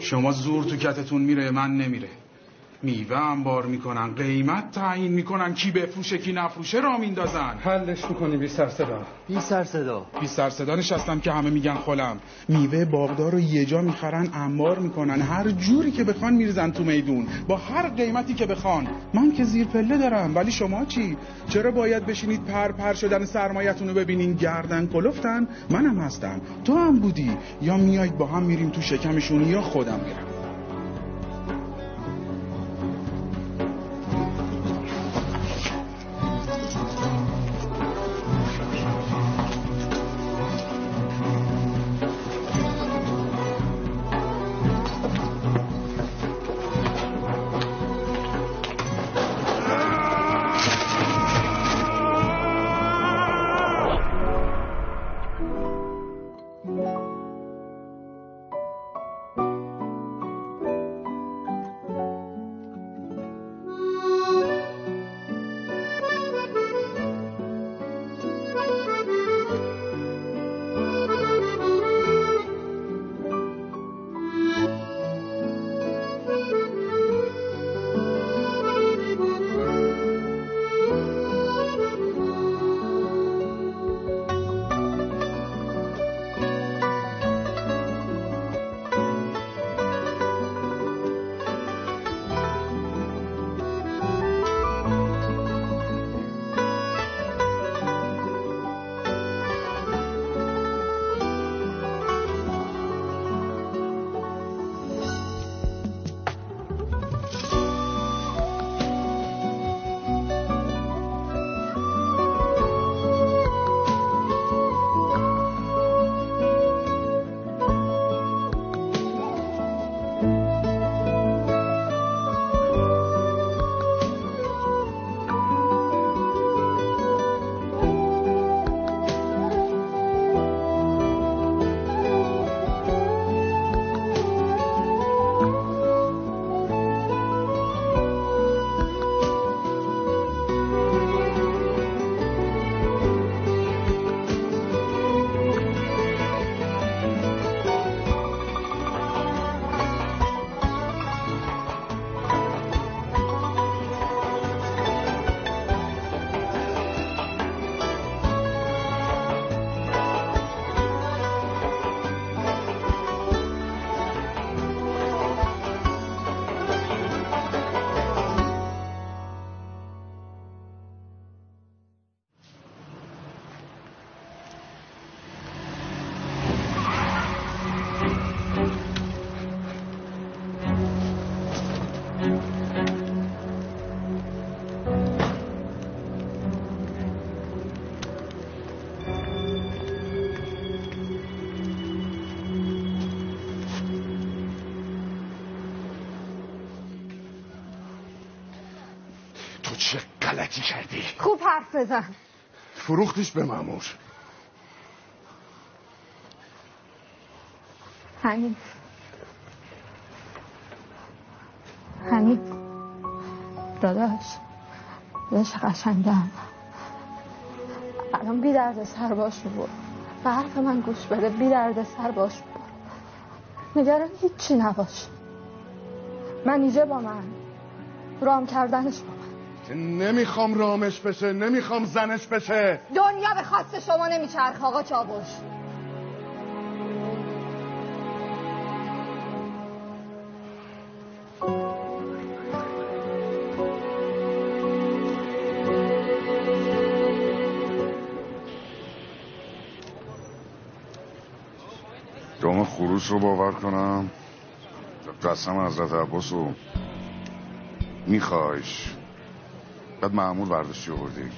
شما زور تو کتتون میره من نمیره. میوه انبار می‌کنن قیمت تعیین می‌کنن کی بفروشه کی نفروشه را میندازن. حلش می‌کنی بی سر صدا؟ بی سر صدا. بی سر صدا نشستم که همه میگن خلم میوه باغدار رو یه جا می‌خرن انبار می‌کنن. هر جوری که بخوان میریزن تو میدون. با هر قیمتی که بخوان. من که زیر پله دارم. ولی شما چی؟ چرا باید بشینید پر پر شدن سرمایتون رو ببینین؟ گردن کلفتن؟ منم هستم. تو هم بودی. یا میایید با هم میریم تو شکمشون یا خودم میرم. بزن. فروختیش به مامور. همین همین داداش داداش قشنگم الان بی درد سر باش بود به حرف من گوش بده بی درد سر باش بود نگران هیچی نباش. من اینجا با من. رام کردنش با که نمی‌خوام رامش بشه نمی‌خوام زنش بشه. دنیا به خواست شما نمیچرخ آقا چابوش دوم خروش رو باور کنم. قسم حضرت عباس رو میخوایش. بعد معمول برداشتی آوردی.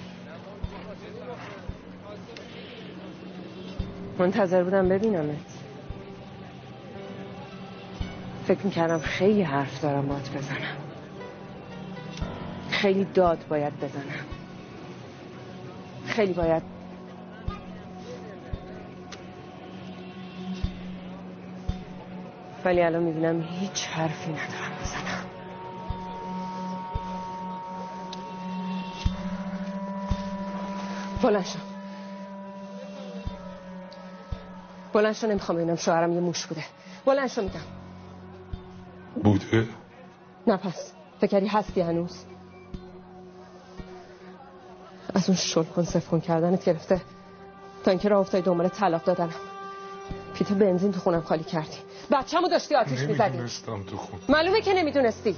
منتظر بودم ببینمت. فکر می‌کردم خیلی حرف دارم باید بزنم. خیلی داد باید بزنم. خیلی باید. ولی الان می‌بینم هیچ حرفی ندارم. بلند شو بلند شو نمی‌خوام ببینم شوهرم یه موش بوده بلند شو میگم بوده نه پس فکری هستی هنوز از اون شل کن صف کن کردنت گرفته تا اینکه راه افتادی دنبال طلاق دادنم پیت بنزین تو خونم خالی کردی بچه‌مو داشتی آتیش می‌زدی نمی‌دونستم تو خون معلومه که نمی‌دونستی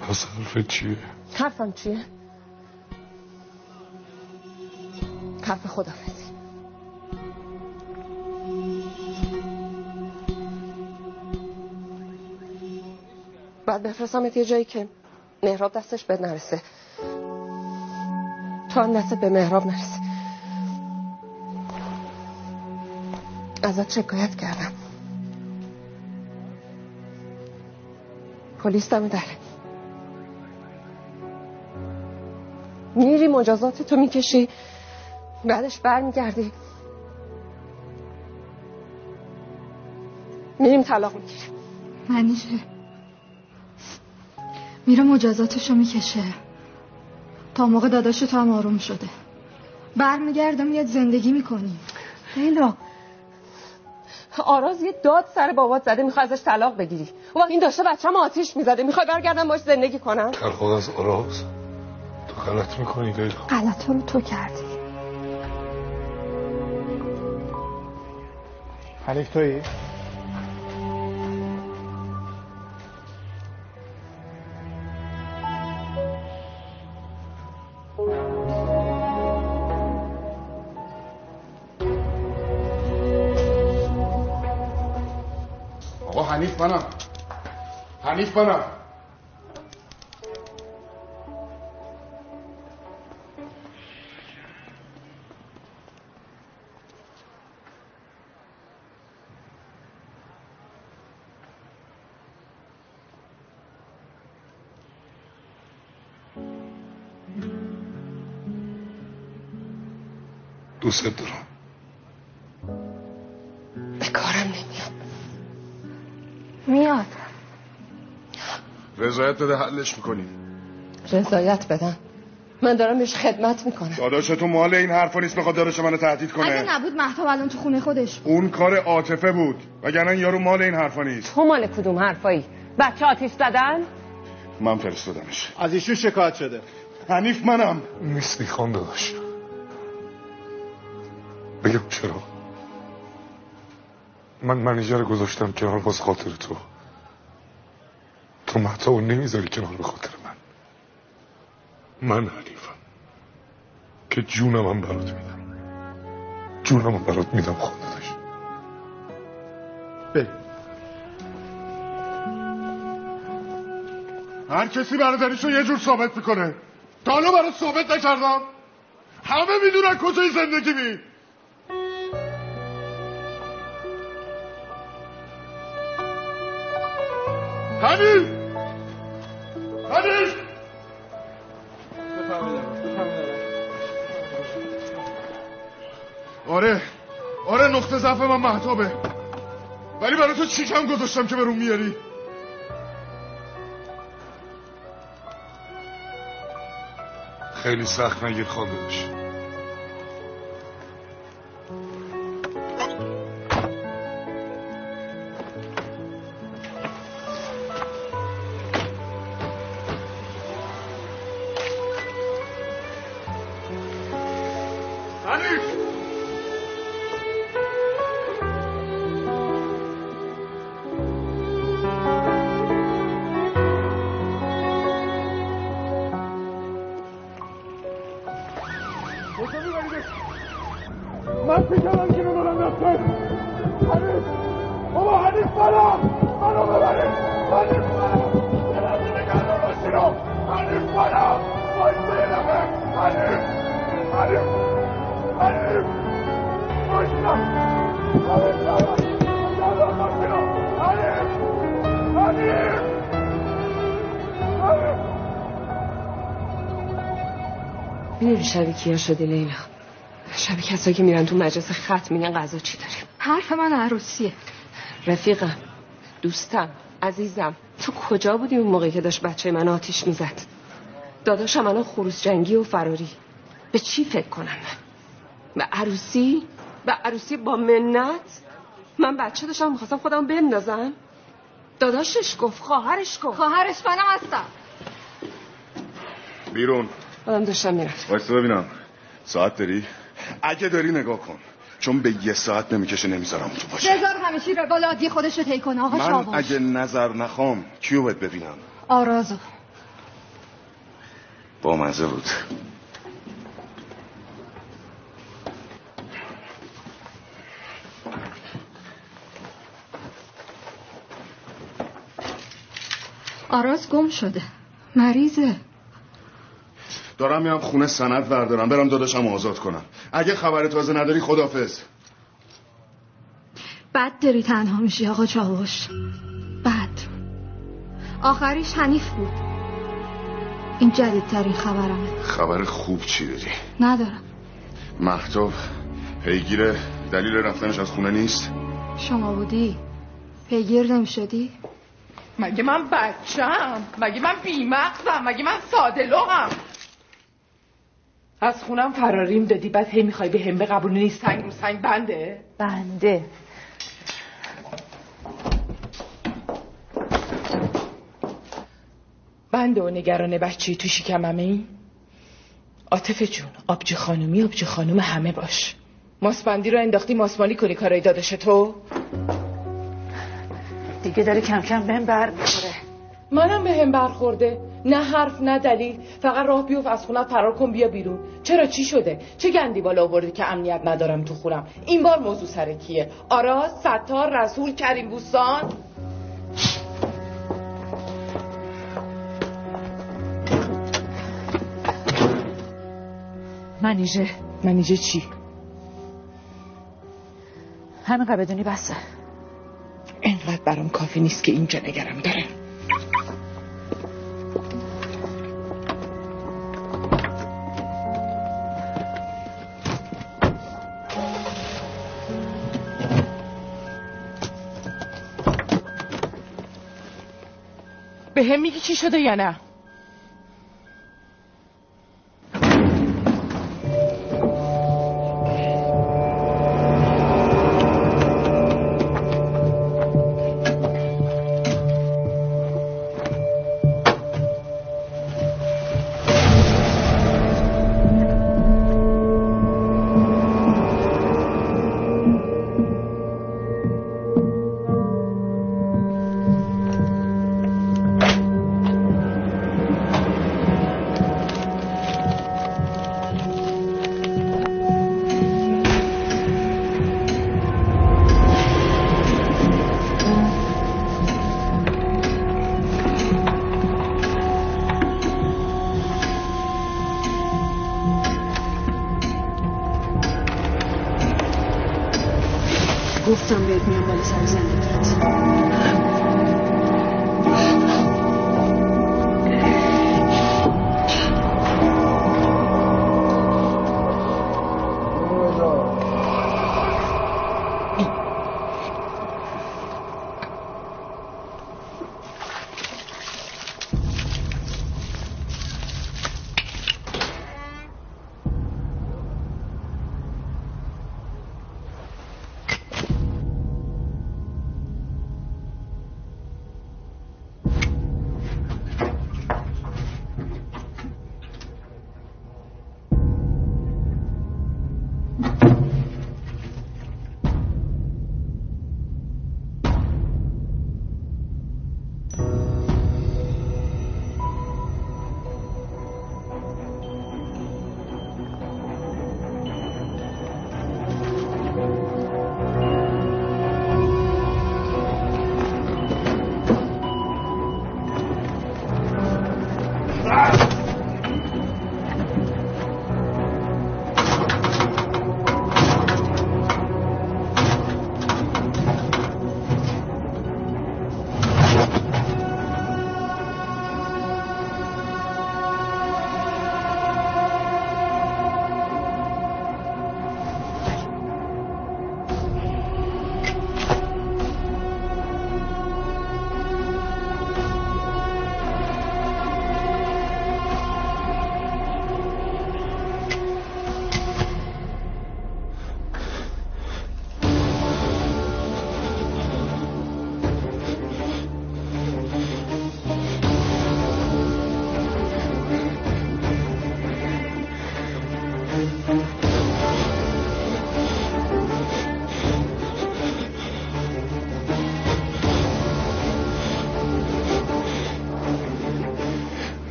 پس حرفت چیه حرفم چیه حرف خدافزی بعد بفرستمت یه جایی که مهراب دستش بد نرسه. تو هم دستت به مهراب نرسه. ازت شکایت کردم. پلیس دم دره میری مجازات تو می‌کشی. بعدش برمیگردی. میریم طلاق می‌گیریم. منیشه میره مجازاتشو می‌کشه. تا موقع داداش تو هم آروم شده. برمیگرده میاد زندگی می‌کنی. لیلا آراز یه داد سر بابات زده می‌خوای ازش طلاق بگیری. اون وقت این داشته بچه‌م آتیش می‌زده می‌خوای برگردم باش زندگی کنم؟ طلاق از آراز تو غلط می‌کنی لیلا غلط رو تو کردی. حنیف تویی؟ آقا حنیف منم حنیف منم دوست دارم به کارم نمیاد. میاد. رضایت بده حلش می‌کنی. رضایت بدم. من دارم بهش خدمت می‌کنم. داداش تو مال این حرفا نیست بخواد داداش منو تهدید کنه. اگه نبود محتاب الان تو خونه خودش بود. اون کار عاطفه بود. وگرنه یارو مال این حرفا نیست. تو مال کدوم حرفایی؟ بچه آتیش زدن؟ من فرستادمش. از ایشون شکایت شده. حنیف منم. نیستی خان داداش. بگم چرا؟ من منیجر گذاشتم کنار باز خاطر تو. تو محتاب رو نمی‌ذاری کنار به خاطر من. من حنیفم که جونم هم برات میدم. جونم هم برات میدم خان داداش بریم. هر کسی برادریشو یه جور ثابت می‌کنه. تا حالا برات ثابت نکردم. همه می‌دونن کجای زندگی می حنیف حنیف آره. آره نقطه ضعف من محتابه. ولی برای تو چی کم گذاشتم که برون میاری؟ خیلی سخت نگیر خان می‌دونی شبیه کیا شدی لیلا؟ شبیه کسایی که میرن تو مجلس خط میگن غذا چی داریم. حرف من عروسیه. رفیقم دوستم عزیزم. تو کجا بودی اون موقعی که داشت بچه من آتیش می‌زد؟ داداشم الان خروس جنگی و فراری. به چی فکر کنم من؟ به عروسی به عروسی با منت. من بچه داشتم می‌خواستم خودم بندازم. داداشش گفت خواهرش گفت. خواهرش منم هستم. بیرون. آدم داشتم می‌رفت. وایستا ببینم. ساعت داری؟ اگه داری نگاه کن. چون به یه ساعت نمی‌کشه نمی‌ذارم تو باشه. بذار همیشه روال عادی خودش رو طی کنه. آقا من چاوش. اگه نظر نخوام کیو باید ببینم؟ آرازو. با مزه بود. آراز گم شده. مریضه. دارم میرم خونه سند بردارم. برم داداشم آزاد کنم. اگه خبر تازه نداری خدافز بد داری تنها میشی آقا چاوش. بد آخریش حنیف بود. این جدیدترین خبرمه. خبر خوب چی داری؟ ندارم. محتاب پیگیر دلیل رفتنش از خونه نیست؟ شما بودی؟ پیگیر نمی‌شدی؟ مگه من بچم مگه من بیمغزم؟ مگه من ساده لغم؟ از خونم فراریم دادی بعد هی می‌خوای به هم قبول نیست. سنگ رو سنگ بنده؟ بنده. بنده و نگران بچه تو شکممه ای؟ عاطفه جون آبجی خانومی آبجی خانوم همه باش. ماسبندی رو انداختی ماسمالی کنی کارای داداش تو؟ دیگه داره کم کم بهم بر می‌خوره. منم به هم برخورده. نه حرف نه دلیل. فقط راه بیوف از خونت فرار کن بیا بیرون. چرا؟ چی شده؟ چه گندی بالا آوردی که امنیت ندارم تو خونم؟ این بار موضوع سر کیه؟ آراز ستار رسول کریم بوستان؟ منیژه. منیجه چی؟ همینقدر بدونی بسه اینقدر برام کافی نیست که اینجا نگرم داره. به هم میگی چی شده یا نه؟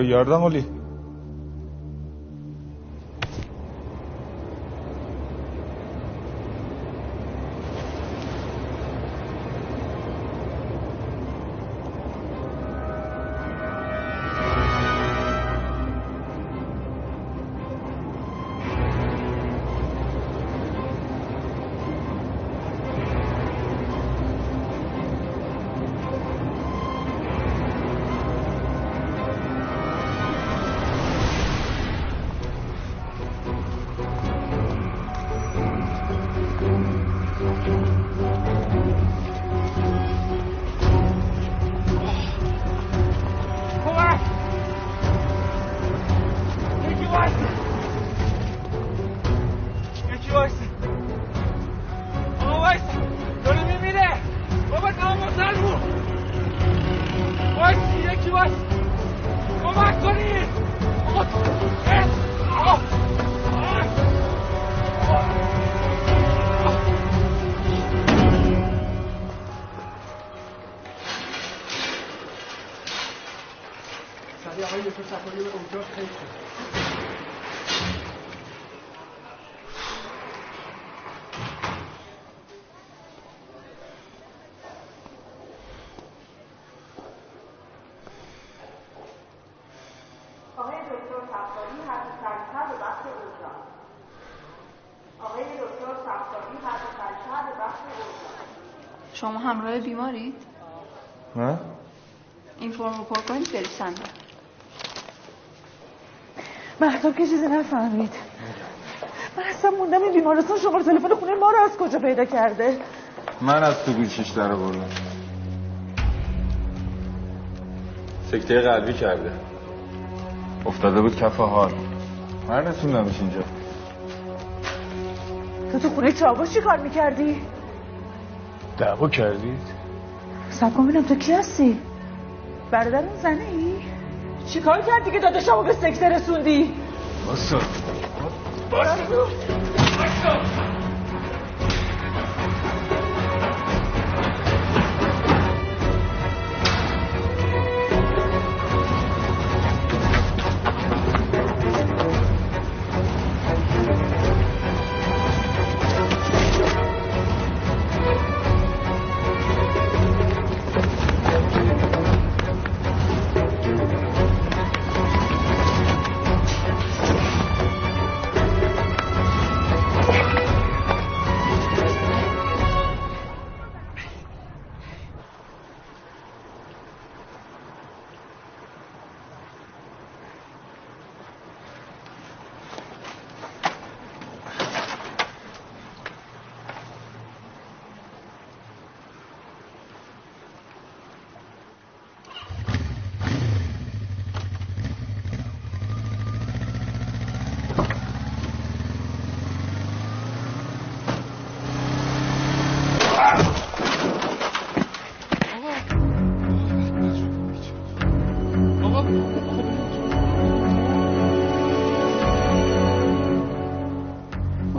Yardan oli. کمک بیمارید؟ نه؟ این فرم رو پر کنید برید صندوق مهتاب که چیزی نفهمید من اصلا موندم این بیمارستان شماره تلفن خونه ما رو از کجا پیدا کرده من از تو گوشش در بردم سکته قلبی کرده افتاده بود کف حال من رسوندمش اینجا تو تو خونه چاوش چی کار می‌کردی؟ دعوا کردید؟ سب کن ببینم تو کی هستی؟ برادر اون زنه ای؟ چی کار کردی که داداشمو به سکته رسوندی؟ باسا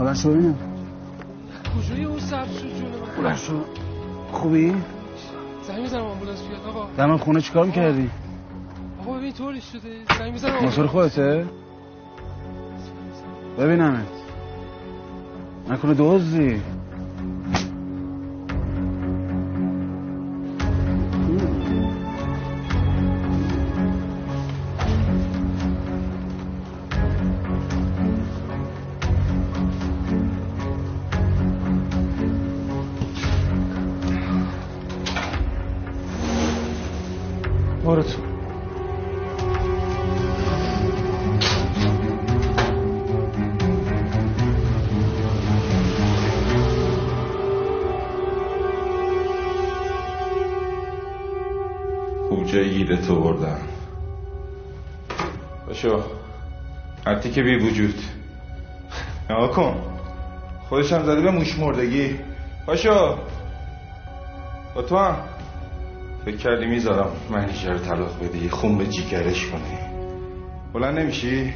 بلند شو ببینم کجایی اون سبز شد جون من بلند شو خوبی؟ زنگ بزنم آمبولانس بیاد آقا در من خونه چیکار می‌کردی؟ آقا ببین طوری شده زنگ بزنم موتور. خودته؟ ببینمت نکنه دوزی که بی وجود. نگاه کن. خودش هم زده به موش مردگی. باشو با تو فکر کردی می‌ذارم من اینجا رو طلاق بدی خون به جیگرش کنی. بلند نمیشی؟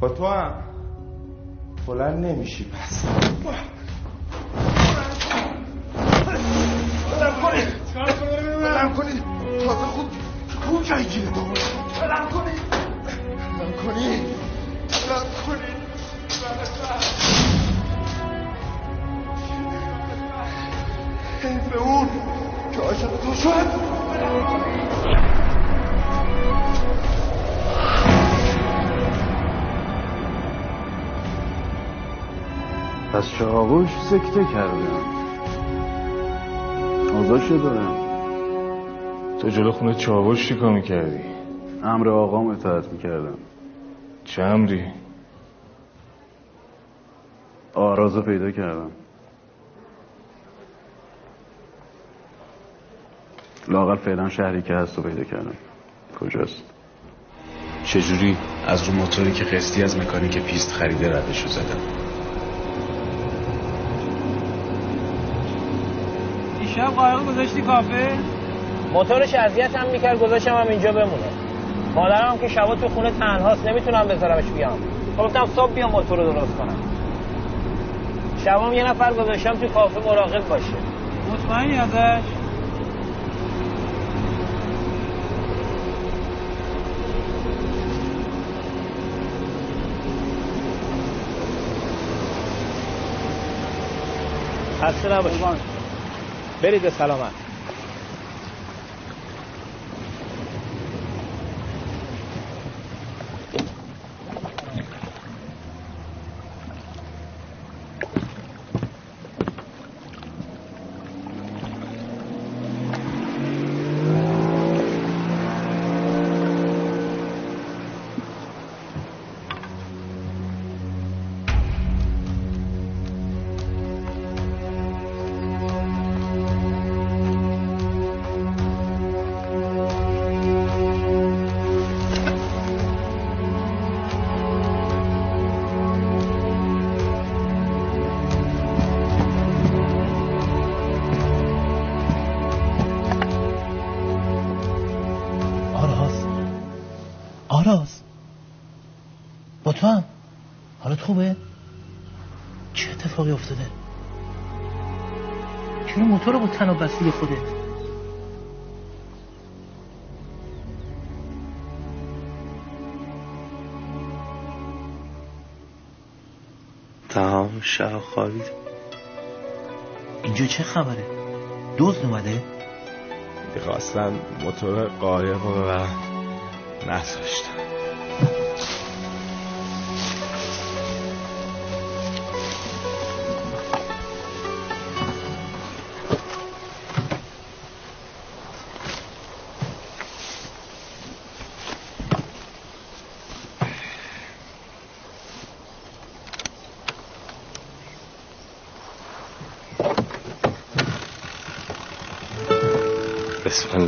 با تو هم. بلند نمیشی پس. بلند کنید. بلند کنید. تازه خوب خوب جایی گیره. تو بلم کنی بلم کنی بلم کنی حیف اون که عاشق تو شد. پس چاوش سکته کردم؟ آزاد دارم تو جلو خونه چاوش چیکار می‌کردی؟ امر آقام اطاعت می‌کردم. چه امری؟ آرازو پیدا کردم. لاقل فعلا شهری که هست رو پیدا کردم. کجاست؟ چجوری؟ از رو موتوری که قسطی از مکانیک پیست خریده ردشو زدم. دیشب قایق گذاشتی کافه؟ موتورش اذیت هم می‌کرد گذاشتم هم اینجا بمونه. مادرم که شبا تو خونه تنهاست نمی‌تونم بذارمش بیام. گفتم صبح بیام موتور رو درست کنم. شبام یه نفر گذاشتم تو کافه مراقب باشه. مطمئنی ازش؟ خسته نباشید. برید به سلامت. با تناب بستی خودت؟ تمام شب خوابید اینجا چه خبره؟ دزد اومده؟ می‌خواستن موتور قایق رو ببرن نذاشتن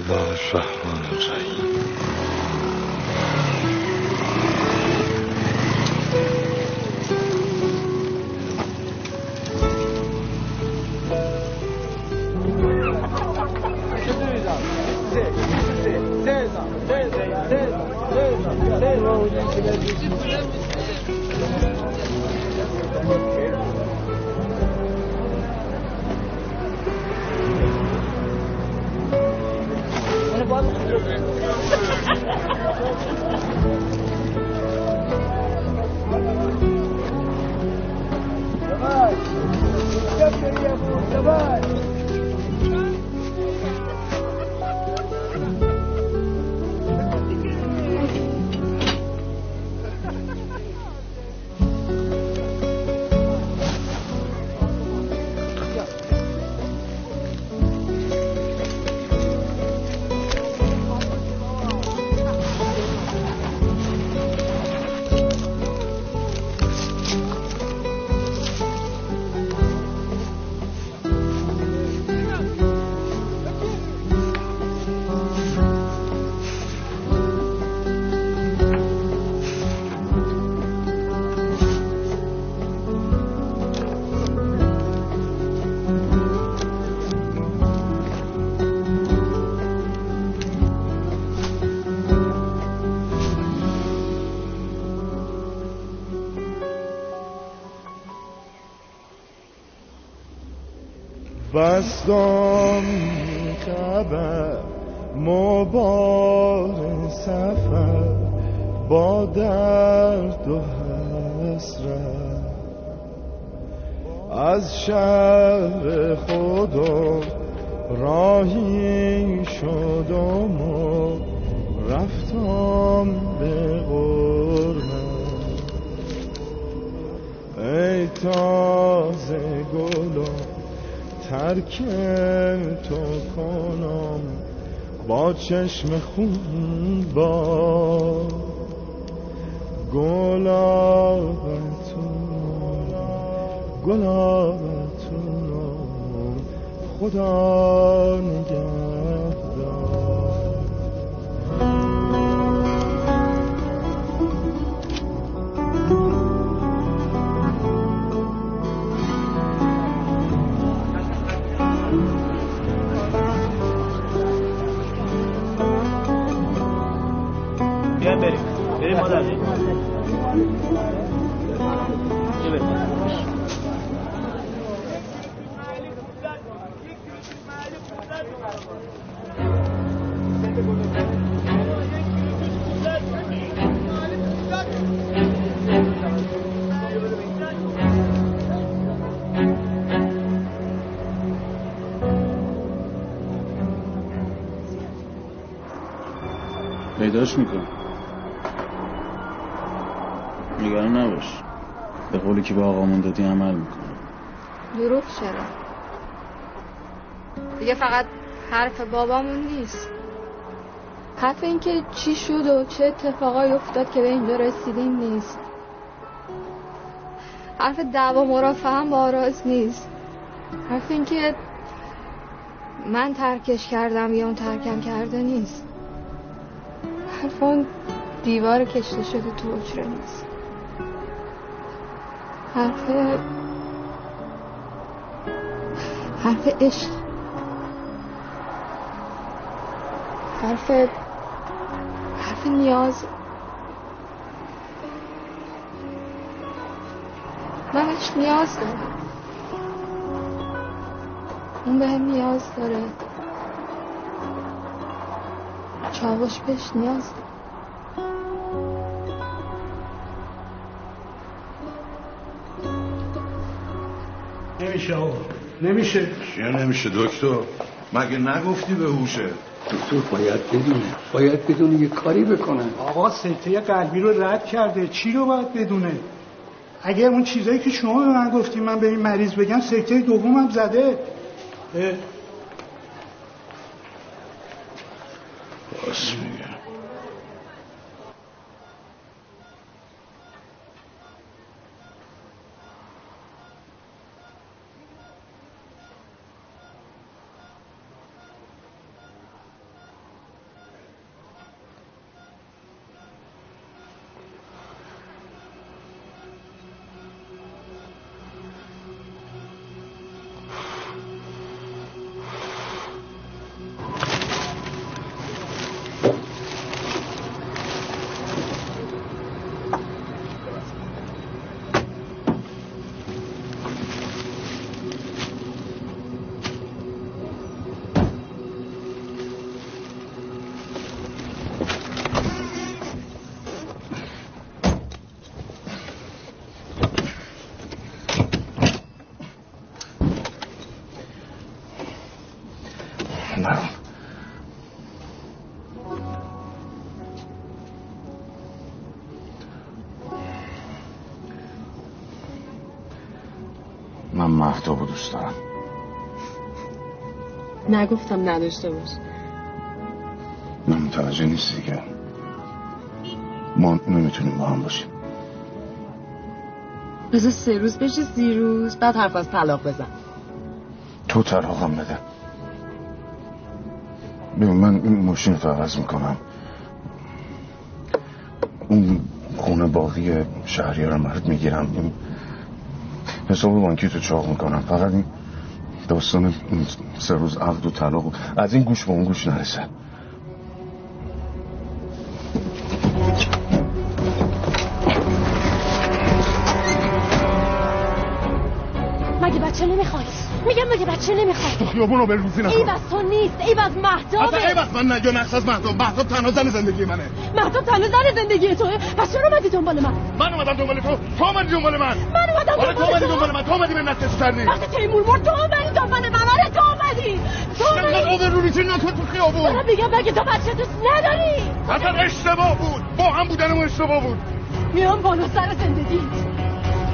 الله الرحمن الرحیم بستم خبر مبار سفر با درد و حسرت. از شهر خدا راهی شدم و رفتم به غربت ای گلا ترک تو کنم با چشم خون با گلابتون گلابتون خدا نگهدار پیداش می‌کنم. نگران نباش. به قولی که به آقامون دادی عمل می‌کنم دروغ چرا؟ دیگه فقط حرف بابامون نیست. حرف اینکه چی شد و چه اتفاقایی افتاد که به اینجا رسیدیم نیست. حرف دعوا مرافعه هم با آراز نیست. حرف اینکه من ترکش کردم یا اون ترکم کرده نیست. حرف اون دیوار کشته شده تو حجره نیست. حرف حرف عشق. حرف حرف نیاز. من بهش نیاز دارم اون به نیاز داره. چاوش بهش نیاز داره. نمیشه آقا. نمیشه. چیه نمیشه دکتر؟ مگه نگفتی به هوشه؟ دکتر باید بدونه باید بدونه یه کاری بکنن. آقا سکته قلبی رو رد کرده. چی رو باید بدونه؟ اگر اون چیزایی که شما به من گفتیم من به این مریض بگم سکته دومم زده. راست میگه. دوست دارم. نگفتم نداشته باش. من متوجه نیستی که ما نمی‌تونیم با هم باشیم. بذار سه روز بشه سی روز بعد حرف از طلاق بزن. تو طلاقم بده. ببین من این ماشین رو عوض می‌کنم. اون خونه باقی شهریار رو مرد می‌گیرم. این حساب بانکی تو چاق می‌کنم. فقط این داستان سه روز عقد و طلاق از این گوش به اون گوش نرسه. مگه بچه نمی‌خوای میگم مگه بچه نمی‌خواد تو خیابون رو به روزی نکن عیب از تو نیست عیب از مهدابه اصلا عیب از من نه یا نقص از مهداب مهداب تنها زن زندگی منه. مهداب تنها زن زندگی توه. پس چرا اومدی دنبال من؟ من اومدم دنبال تو. تو اومدی دنبال من. من اومدم آره تو دنبال اومدی تو. دنبال من. تو اومدی به نتیجه کردی. وقتی تیمور مرد تو اومدی دنبال من. آره تو اومدی. تو چقدر اومدی. آبروریزی نکن تو خیابون. دارم میگم مگه تو بچه دوست نداری؟ اصلا اشتباه بود. با هم بودنمون اشتباه بود. میام بالا سر زندگی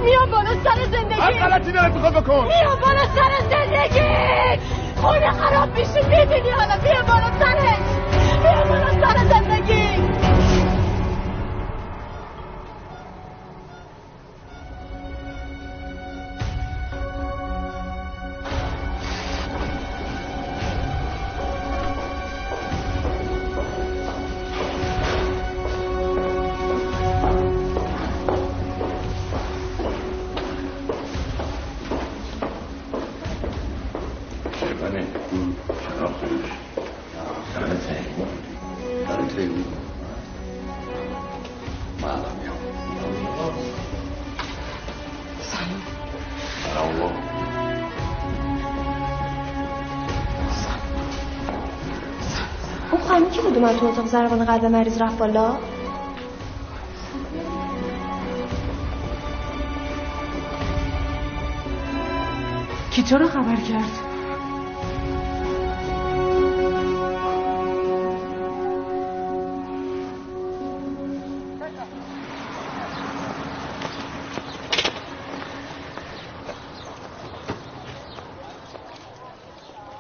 میام بالا سر زندگی. هر غلطی دلت می‌خواد بکن. میام بالا سر زندگی. خونه خراب میشه. می‌بینی حالا؟ بیا بالا سرش بیا بالا سر زندگی. اون خانمی که بود اومد تو اتاق ضربان قلب مریض رفت بالا؟ کی تو رو خبر کرد؟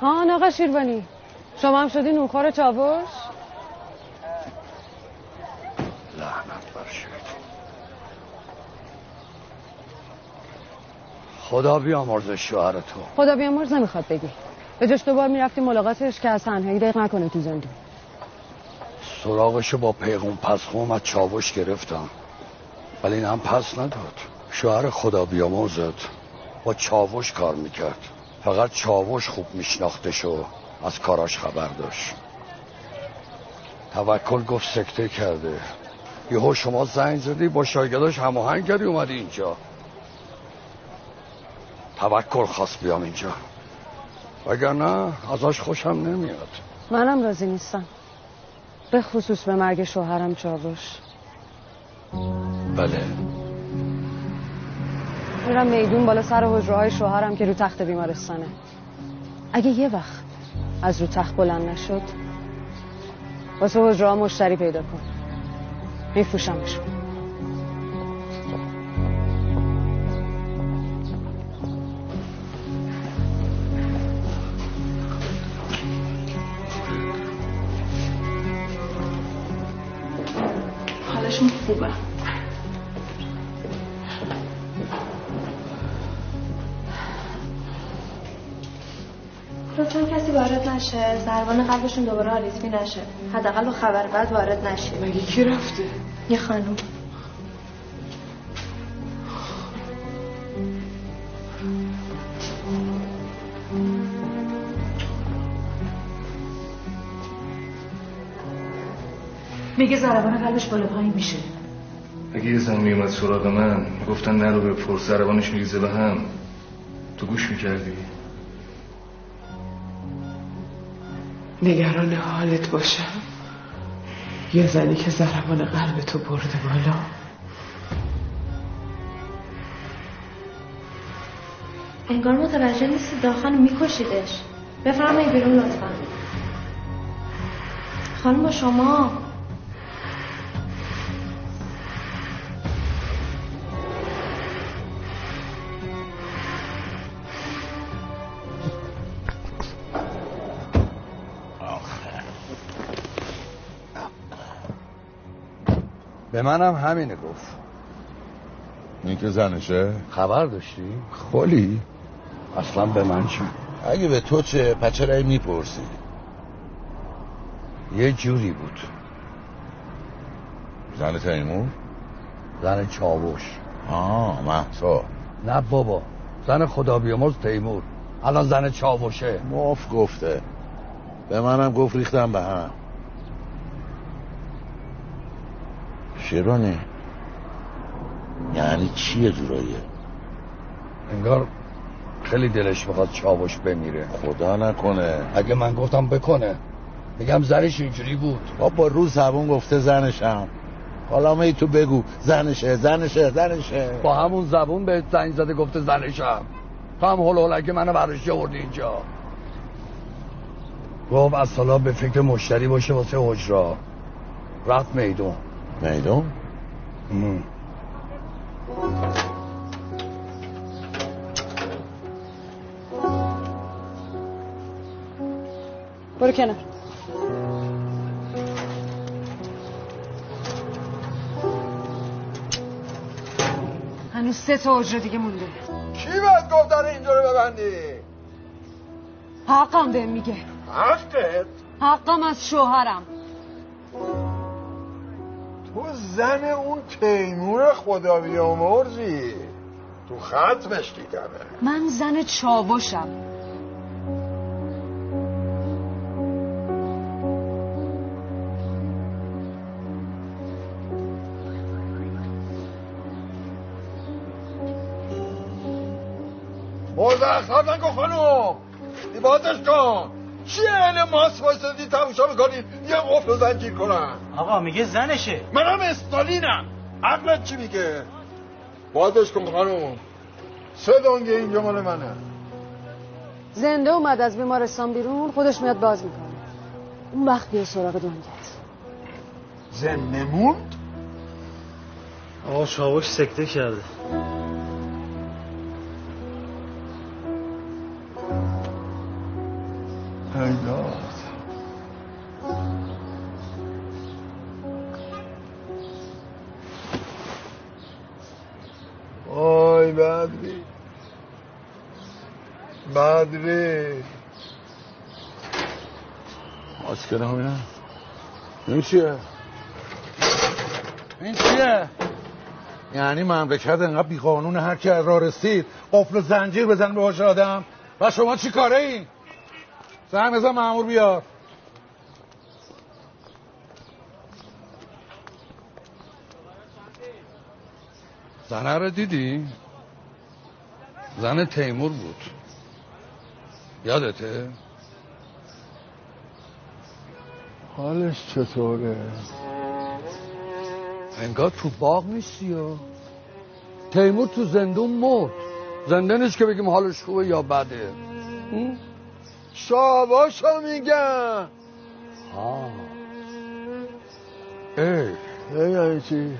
ها آقا شیروانی شما هم شدی نونخوار چاوش؟ لعنت بر خدا بیامرز شوهر تو. خدا بیامرز نمی‌خواد بگی. به جاش دوبار می‌رفتی ملاقاتش که از تنهایی دقیق نکنه تو زندگی. سراغشو با پیغون پسخوم از چاوش گرفتم. ولی این هم پس نداد. شوهر خدا بیامرزت با چاوش کار می‌کرد. فقط چاوش خوب میشناختش و از کاراش خبر داشت. توکل گفت سکته کرده. یهو شما زنگ زدی با شاگرداش هماهنگ کردی اومدی اینجا. توکل خواست بیام اینجا. وگرنه ازش خوشم نمیاد. منم راضی نیستم. به خصوص به مرگ شوهرم چاوش. بله. میرم میدون بالا سر حجره های شوهرم که رو تخت بیمارستانه. اگه یه وقت از رو تخت بلند نشد. واسه حجره ها مشتری پیدا کن. میفروشمشون حالشون خوبه. نشه ضربان قلبشون دوباره آریتمی نشه. حداقل با خبر بعد وارد نشه مگه کی رفته؟ یه خانم. میگه ضربان قلبش بالا پایین میشه. اگه یه زن میومد سراغ من گفتن نرو به پرس زربانش میریزه به هم. تو گوش می‌کردی؟ نگران حالت باشم. یه زنی که ضربان قلب تو برده بالا. انگار متوجه نیستی داخل میکشیدش. بفرمایید بیرون لطفا. خانم شما. به منم همینه گفت. این که زنشه؟ خبر داشتی؟ خلی اصلا به من چه اگه به تو چه پچرایی می‌پرسی. یه جوری بود. زن تیمور؟ زن چاوش. آه محسا نه بابا زن خدا بیامرز تیمور. الان زن چاوشه. مف گفته. به منم گفت ریختم به هم. شیرانی یعنی چیه جوراییه انگار خیلی دلش می‌خواد چاوش بمیره. خدا نکنه. اگه من گفتم بکنه. بگم زنش اینجوری بود. بابا رو زبون گفته زنشم. حالا می تو بگو. زنشه زنشه زنشه. با همون زبون به زنگ زده گفته زنشم. تو هم هل هلگه منو برش آوردی اینجا. گفت از به فکر مشتری باشه واسه حجرا رفت میدون. میدون؟ برو کنار هنوز سه تا حجره دیگه مونده. کی باید گفتن اینجا رو ببندی؟ حقم بهم میگه. حقت؟ حقم از شوهرم. تو زن اون تیمور خدا بیامرزی تو ختمش دیدمه. من زن چاوشم. مزخرف نکن خانوم دیباتش کن. چیه این ماس واسدی تماشا می‌کنی؟ یه قفل زنجیر کنن آقا میگه زنشه. منم استالینم. عقلت چی میگه؟ بازش کن خانوم سه دنگه اینجا مال منه. زنده اومد از بیمارستان بیرون خودش میاد باز می‌کنه. اون وقت بیا سراغ دنگت زنده موند؟ آقا چاوش سکته کرده. پیداست بدری ماسکره هم اینه این چیه؟ این چیه؟ یعنی مملکت انقدر بیقانون هر کی راه رسید قفل و زنجیر بزن به آدم. و شما چی کاره این؟ زن بزن معمور بیار. زنه رو دیدی؟ زن تیمور بود. یادته؟ حالش چطوره؟ انگار تو باغ نیستی یا؟ تیمور تو زندون مرد. زنده نیست که بگیم حالش خوبه یا بده. شاباشو میگم. آه ای. ای یعنی چی؟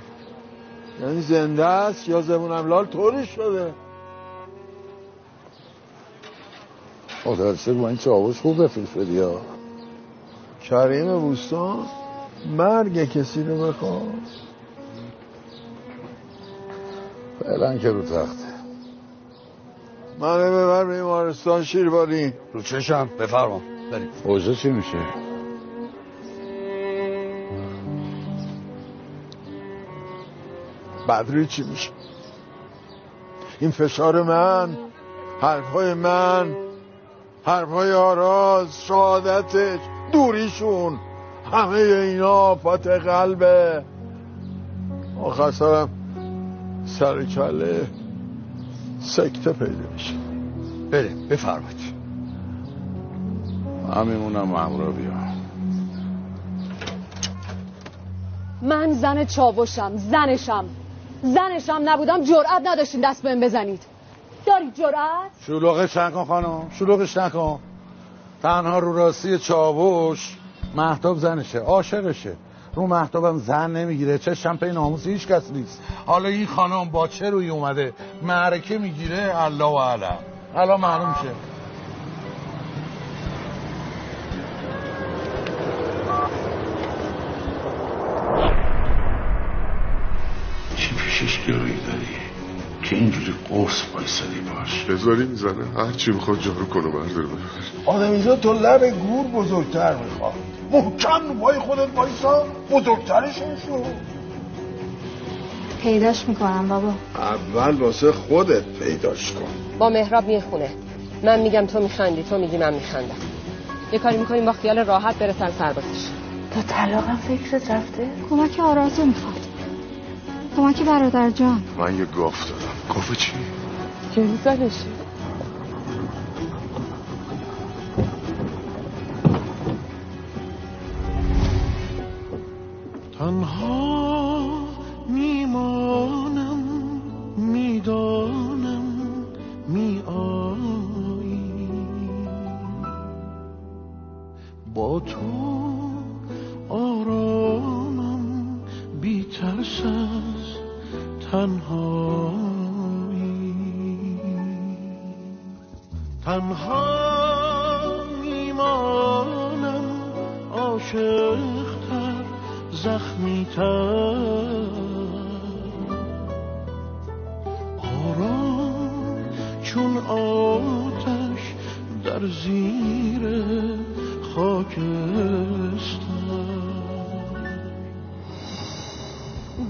یعنی زنده است یا زمون املال طوری شده؟ خدا با این چاوش خوب بفرفری ها. کریم بوستان مرگ کسی رو بخواد فعلا که رو تخته منو ببر بیمارستان شیربانی رو چشم بفرما. بریم. اوضاع چی میشه؟ بدری چی میشه؟ این فشار من حرفای من حرفای آراز شهادتش دوریشون همه اینا فاتح قلبه. آخر سرم سر کله سکته پیدا میشه. بریم بفرمایید. من میمونم مامورا بیا من زن چاوشم زنشم. زنشم نبودم جرأت نداشتین دست بهم بزنید. داری جرأت؟ شلوغش نکن خانم. شلوغش نکن. تنها رو راستی چاوش محتاب زنشه عاشقشه. رو محتابم زن نمی‌گیره. چشم پی ناموس هیچ کس نیست. حالا این خانم با چه روی اومده؟ معرکه می‌گیره؟ الله و علم الان معلوم شه چی پیشش گروهی داری؟ که اینجوری قرص بایستدی باش. بذاری می‌زنه. هر چی می‌خواد جارو کنه برداره ببر آدمیزا تو لب گور بزرگتر می‌خواد. محکم پای خودت بایستا بزرگترشون شو پیداش می‌کنم بابا. اول واسه خودت پیداش کن. با مهراب می‌خونه. من میگم تو میخندی تو میگی من میخندم. یه کاری می‌کنیم با خیال راحت بره سر سربازش تا طلاقم فکرت رفته؟ کمک آرازو می‌خواد. کمک برادر جان. من یه گاف دارم گاف چی؟ که زنشه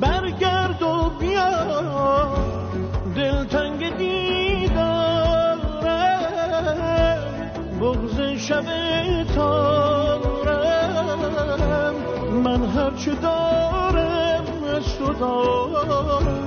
برگرد و بیا. دلتنگ دیداره، بغز شب تارم من هرچه دارم از تو دارم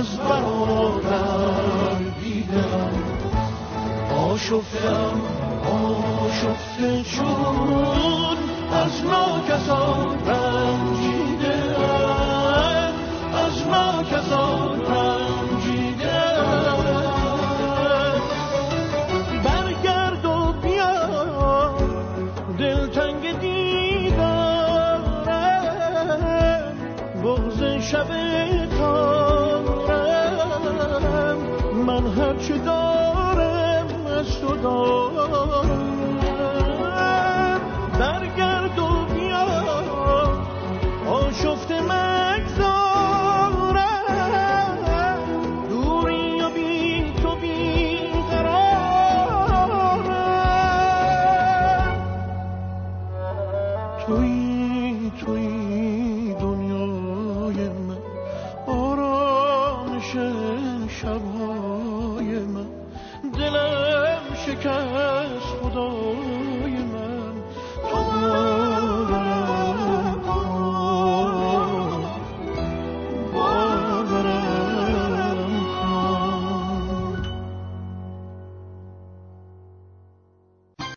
از برادر دیدم. آشفتم آشفته چون از ما ناکسان رنجیده. از ما کسان